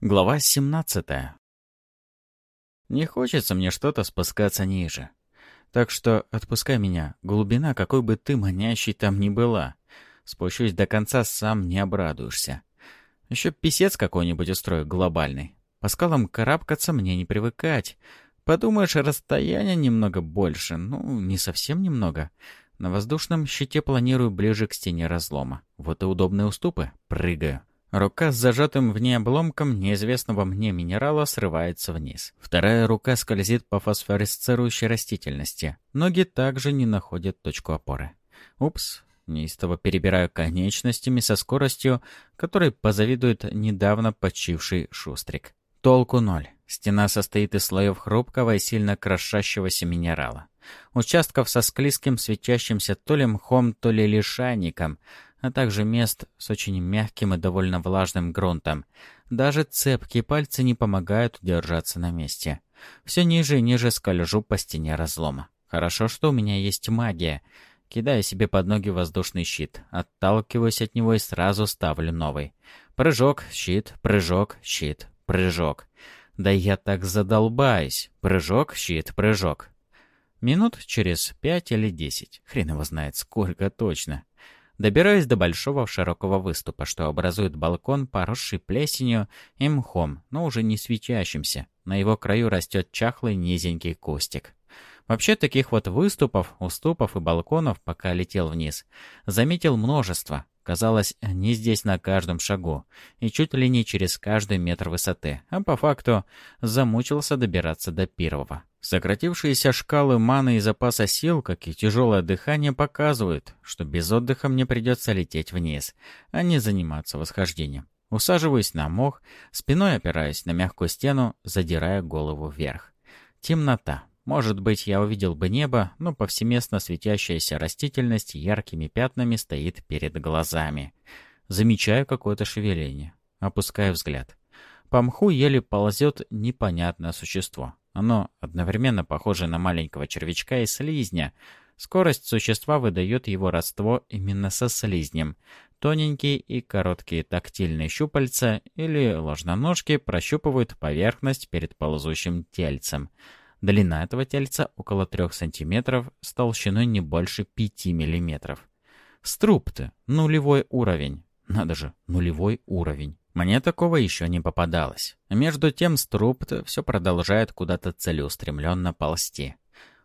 Глава 17. Не хочется мне что-то спускаться ниже. Так что отпускай меня, глубина, какой бы ты манящей там ни была. Спущусь до конца, сам не обрадуешься. Еще писец какой-нибудь устрою глобальный. По скалам карабкаться мне не привыкать. Подумаешь, расстояние немного больше. Ну, не совсем немного. На воздушном щите планирую ближе к стене разлома. Вот и удобные уступы. Прыгаю. Рука с зажатым в ней обломком неизвестного мне минерала срывается вниз. Вторая рука скользит по фосфоресцирующей растительности. Ноги также не находят точку опоры. Упс, неистово перебираю конечностями со скоростью, которой позавидует недавно почивший шустрик. Толку ноль. Стена состоит из слоев хрупкого и сильно крошащегося минерала. Участков со склизким светящимся то ли мхом, то ли лишайником — а также мест с очень мягким и довольно влажным грунтом. Даже цепкие пальцы не помогают удержаться на месте. Все ниже и ниже скольжу по стене разлома. Хорошо, что у меня есть магия. Кидаю себе под ноги воздушный щит, отталкиваюсь от него и сразу ставлю новый. Прыжок, щит, прыжок, щит, прыжок. Да я так задолбаюсь. Прыжок, щит, прыжок. Минут через пять или десять. Хрен его знает, сколько точно. Добираюсь до большого широкого выступа, что образует балкон, поросший плесенью и мхом, но уже не светящимся. На его краю растет чахлый низенький кустик. Вообще таких вот выступов, уступов и балконов, пока летел вниз, заметил множество. Казалось, не здесь на каждом шагу, и чуть ли не через каждый метр высоты, а по факту замучился добираться до первого. Сократившиеся шкалы маны и запаса сил, как и тяжелое дыхание, показывают, что без отдыха мне придется лететь вниз, а не заниматься восхождением. Усаживаюсь на мох, спиной опираясь на мягкую стену, задирая голову вверх. Темнота. Может быть, я увидел бы небо, но повсеместно светящаяся растительность яркими пятнами стоит перед глазами. Замечаю какое-то шевеление. Опускаю взгляд. По мху еле ползет непонятное существо. Оно одновременно похоже на маленького червячка и слизня. Скорость существа выдает его родство именно со слизнем. Тоненькие и короткие тактильные щупальца или ложноножки прощупывают поверхность перед ползущим тельцем. Длина этого тельца около 3 см с толщиной не больше 5 мм. Струпты. Нулевой уровень. Надо же, нулевой уровень. Мне такого еще не попадалось. Между тем Струпт все продолжает куда-то целеустремленно ползти.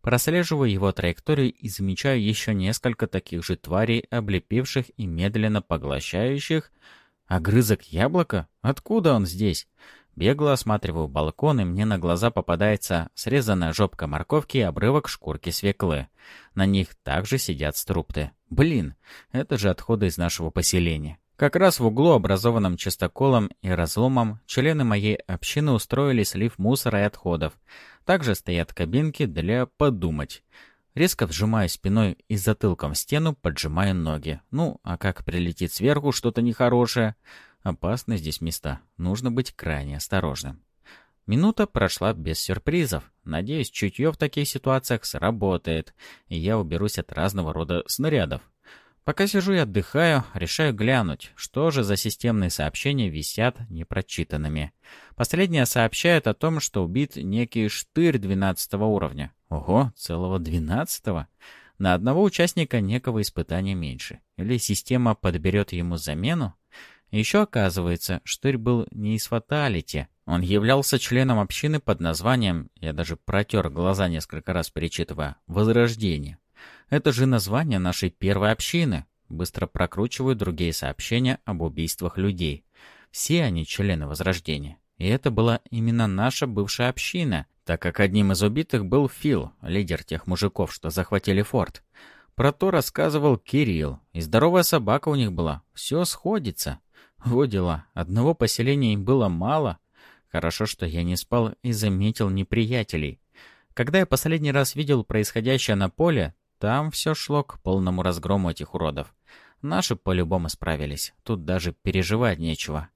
Прослеживаю его траекторию и замечаю еще несколько таких же тварей, облепивших и медленно поглощающих. Огрызок яблока? Откуда он здесь? Бегло осматриваю балкон, и мне на глаза попадается срезанная жопка морковки и обрывок шкурки свеклы. На них также сидят струпты. Блин, это же отходы из нашего поселения. Как раз в углу, образованном чистоколом и разломом, члены моей общины устроили слив мусора и отходов. Также стоят кабинки для «подумать». Резко вжимаю спиной и затылком в стену, поджимаю ноги. Ну, а как прилетит сверху что-то нехорошее? Опасны здесь места. Нужно быть крайне осторожным. Минута прошла без сюрпризов. Надеюсь, чутье в таких ситуациях сработает, и я уберусь от разного рода снарядов. Пока сижу и отдыхаю, решаю глянуть, что же за системные сообщения висят непрочитанными. Последнее сообщает о том, что убит некий штырь 12 уровня. Ого, целого 12 -го? На одного участника некого испытания меньше. Или система подберет ему замену? Еще оказывается, Штырь был не из фаталити. Он являлся членом общины под названием, я даже протер глаза несколько раз перечитывая, «Возрождение». Это же название нашей первой общины. Быстро прокручиваю другие сообщения об убийствах людей. Все они члены Возрождения. И это была именно наша бывшая община, так как одним из убитых был Фил, лидер тех мужиков, что захватили форт. Про то рассказывал Кирилл, и здоровая собака у них была. Все сходится. Вот дела. Одного поселения им было мало. Хорошо, что я не спал и заметил неприятелей. Когда я последний раз видел происходящее на поле, там все шло к полному разгрому этих уродов. Наши по-любому справились. Тут даже переживать нечего.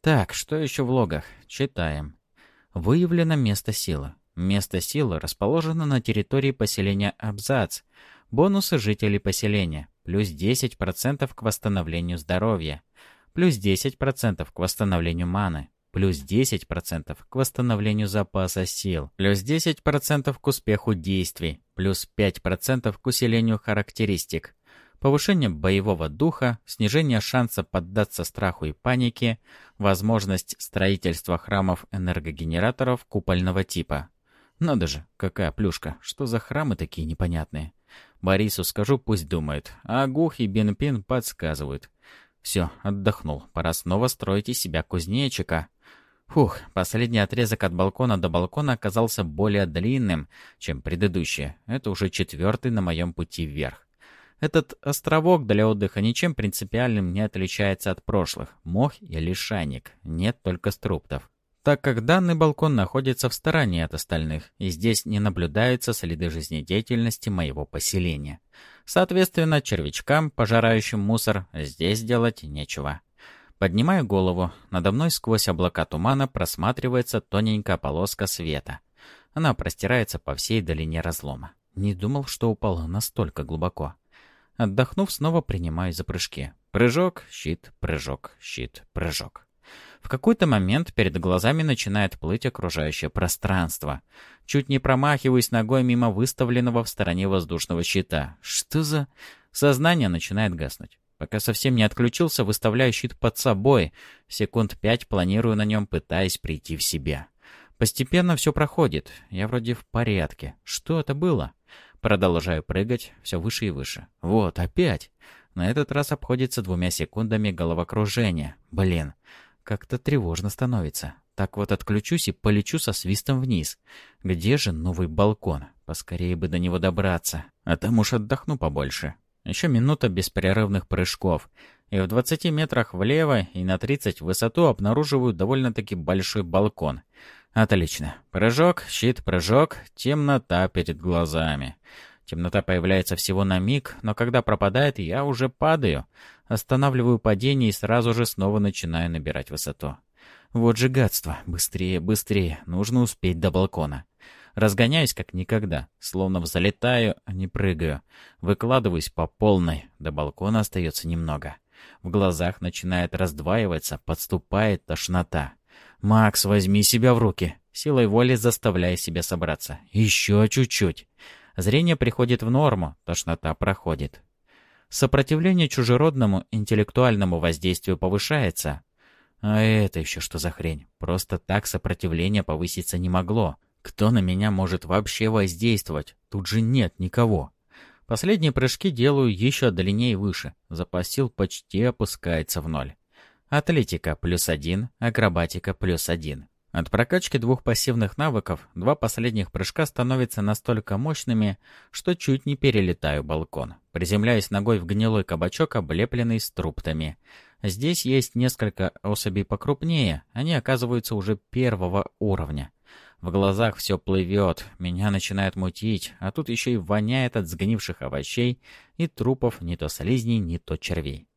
Так, что еще в логах? Читаем. Выявлено место силы. Место силы расположено на территории поселения Абзац. Бонусы жителей поселения. Плюс 10% к восстановлению здоровья плюс 10% к восстановлению маны, плюс 10% к восстановлению запаса сил, плюс 10% к успеху действий, плюс 5% к усилению характеристик, повышение боевого духа, снижение шанса поддаться страху и панике, возможность строительства храмов энергогенераторов купольного типа. Надо же, какая плюшка, что за храмы такие непонятные. Борису скажу, пусть думает, а Гух и Бенпин подсказывают. Все, отдохнул, пора снова строить из себя кузнечика. Фух, последний отрезок от балкона до балкона оказался более длинным, чем предыдущий. Это уже четвертый на моем пути вверх. Этот островок для отдыха ничем принципиальным не отличается от прошлых. Мох и лишайник. Нет только струптов. Так как данный балкон находится в стороне от остальных, и здесь не наблюдаются следы жизнедеятельности моего поселения. Соответственно, червячкам, пожирающим мусор, здесь делать нечего. Поднимаю голову. Надо мной сквозь облака тумана просматривается тоненькая полоска света. Она простирается по всей долине разлома. Не думал, что упал настолько глубоко. Отдохнув, снова принимаю за прыжки. Прыжок, щит, прыжок, щит, прыжок. В какой-то момент перед глазами начинает плыть окружающее пространство. Чуть не промахиваюсь ногой мимо выставленного в стороне воздушного щита. Что за... Сознание начинает гаснуть. Пока совсем не отключился, выставляю щит под собой. Секунд пять планирую на нем, пытаясь прийти в себя. Постепенно все проходит. Я вроде в порядке. Что это было? Продолжаю прыгать все выше и выше. Вот, опять. На этот раз обходится двумя секундами головокружения. Блин, как-то тревожно становится. Так вот отключусь и полечу со свистом вниз. Где же новый балкон? Поскорее бы до него добраться. А там уж отдохну побольше. Еще минута беспрерывных прыжков. И в 20 метрах влево и на 30 в высоту обнаруживаю довольно-таки большой балкон. Отлично. Прыжок, щит, прыжок, темнота перед глазами. Темнота появляется всего на миг, но когда пропадает, я уже падаю. Останавливаю падение и сразу же снова начинаю набирать высоту. Вот же гадство. Быстрее, быстрее. Нужно успеть до балкона. Разгоняюсь как никогда. Словно взлетаю, а не прыгаю. Выкладываюсь по полной. До балкона остается немного. В глазах начинает раздваиваться, подступает тошнота. «Макс, возьми себя в руки!» Силой воли заставляя себя собраться. «Еще чуть-чуть!» Зрение приходит в норму, тошнота проходит. Сопротивление чужеродному интеллектуальному воздействию повышается. А это еще что за хрень? Просто так сопротивление повыситься не могло. Кто на меня может вообще воздействовать? Тут же нет никого. Последние прыжки делаю еще длиннее и выше. Запас сил почти опускается в ноль. Атлетика плюс один, акробатика плюс один. От прокачки двух пассивных навыков два последних прыжка становятся настолько мощными, что чуть не перелетаю балкон. Приземляюсь ногой в гнилой кабачок, облепленный струптами. Здесь есть несколько особей покрупнее, они оказываются уже первого уровня. В глазах все плывет, меня начинает мутить, а тут еще и воняет от сгнивших овощей и трупов не то слизней, не то червей.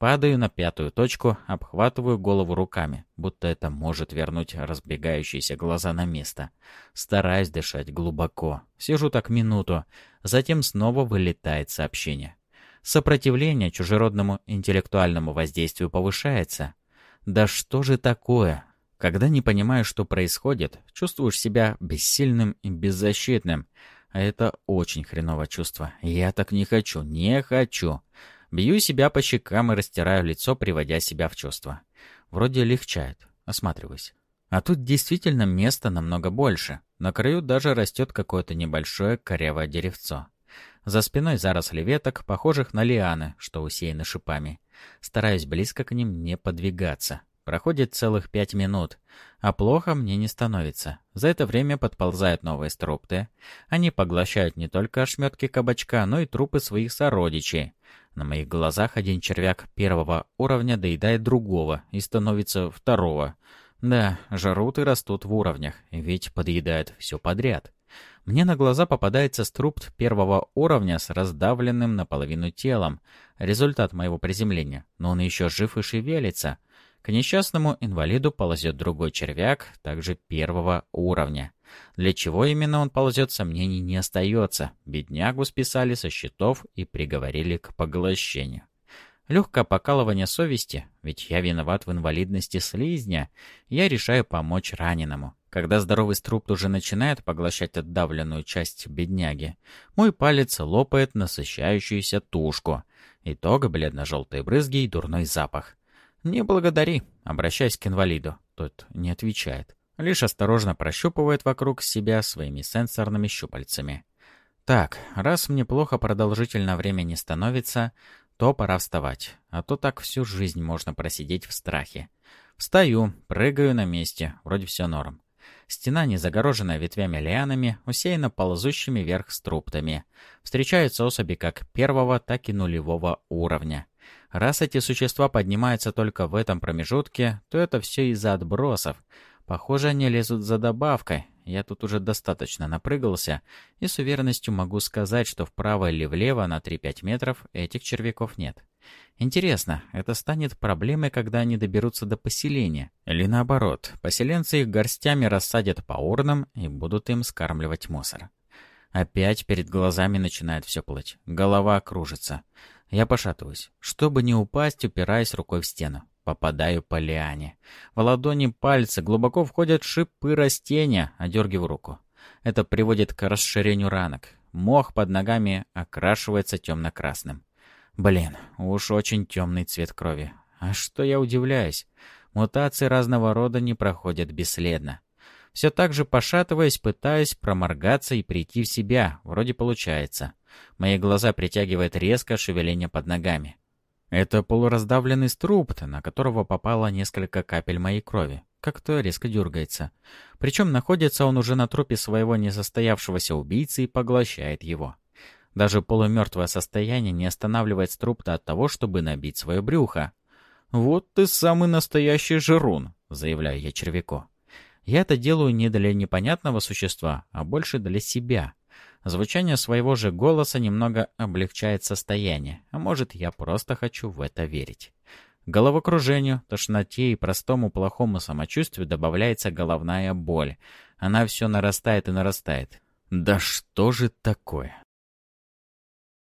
Падаю на пятую точку, обхватываю голову руками, будто это может вернуть разбегающиеся глаза на место. Стараюсь дышать глубоко. Сижу так минуту, затем снова вылетает сообщение. Сопротивление чужеродному интеллектуальному воздействию повышается. Да что же такое? Когда не понимаешь, что происходит, чувствуешь себя бессильным и беззащитным. А это очень хреново чувство. Я так не хочу, не хочу. Бью себя по щекам и растираю лицо, приводя себя в чувство. Вроде легчает. Осматриваюсь. А тут действительно места намного больше. На краю даже растет какое-то небольшое корявое деревцо. За спиной заросли веток, похожих на лианы, что усеяны шипами. Стараюсь близко к ним не подвигаться. Проходит целых пять минут, а плохо мне не становится. За это время подползают новые струпты. Они поглощают не только ошметки кабачка, но и трупы своих сородичей. На моих глазах один червяк первого уровня доедает другого и становится второго. Да, жрут и растут в уровнях, ведь подъедают все подряд. Мне на глаза попадается струпт первого уровня с раздавленным наполовину телом. Результат моего приземления. Но он еще жив и шевелится. К несчастному инвалиду ползет другой червяк, также первого уровня. Для чего именно он ползет, сомнений не остается. Беднягу списали со счетов и приговорили к поглощению. Легкое покалывание совести, ведь я виноват в инвалидности слизня, я решаю помочь раненому. Когда здоровый струп уже начинает поглощать отдавленную часть бедняги, мой палец лопает насыщающуюся тушку. Итог — бледно-желтые брызги и дурной запах. «Не благодари», обращаясь к инвалиду. Тот не отвечает, лишь осторожно прощупывает вокруг себя своими сенсорными щупальцами. Так, раз мне плохо продолжительно время не становится, то пора вставать, а то так всю жизнь можно просидеть в страхе. Встаю, прыгаю на месте, вроде все норм. Стена, не загороженная ветвями лианами, усеяна ползущими вверх струптами. Встречаются особи как первого, так и нулевого уровня. Раз эти существа поднимаются только в этом промежутке, то это все из-за отбросов. Похоже, они лезут за добавкой. Я тут уже достаточно напрыгался, и с уверенностью могу сказать, что вправо или влево на 3-5 метров этих червяков нет. Интересно, это станет проблемой, когда они доберутся до поселения? Или наоборот, поселенцы их горстями рассадят по урнам и будут им скармливать мусор? Опять перед глазами начинает все плыть. Голова кружится. Я пошатываюсь. Чтобы не упасть, упираясь рукой в стену. Попадаю по лиане. В ладони пальцы глубоко входят шипы растения, одергиваю руку. Это приводит к расширению ранок. Мох под ногами окрашивается темно-красным. Блин, уж очень темный цвет крови. А что я удивляюсь? Мутации разного рода не проходят бесследно. Все так же пошатываясь, пытаюсь проморгаться и прийти в себя. Вроде получается. Мои глаза притягивает резко шевеление под ногами. Это полураздавленный струпт, на которого попало несколько капель моей крови. Как-то резко дергается. Причем находится он уже на трупе своего несостоявшегося убийцы и поглощает его. Даже полумертвое состояние не останавливает струпта от того, чтобы набить свое брюхо. «Вот ты самый настоящий жирун», — заявляю я червяку. Я это делаю не для непонятного существа, а больше для себя. Звучание своего же голоса немного облегчает состояние, а может, я просто хочу в это верить. Головокружению, тошноте и простому плохому самочувствию добавляется головная боль. Она все нарастает и нарастает. Да что же такое?